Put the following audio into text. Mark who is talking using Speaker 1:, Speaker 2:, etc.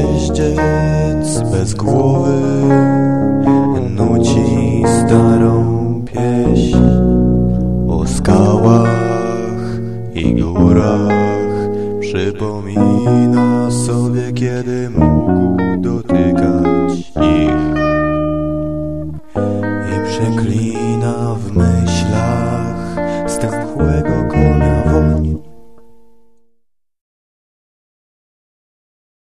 Speaker 1: Jeździec bez głowy nuci starą pieśń o skałach i górach. Przypomina sobie, kiedy mógł dotykać ich i przeklina w myśli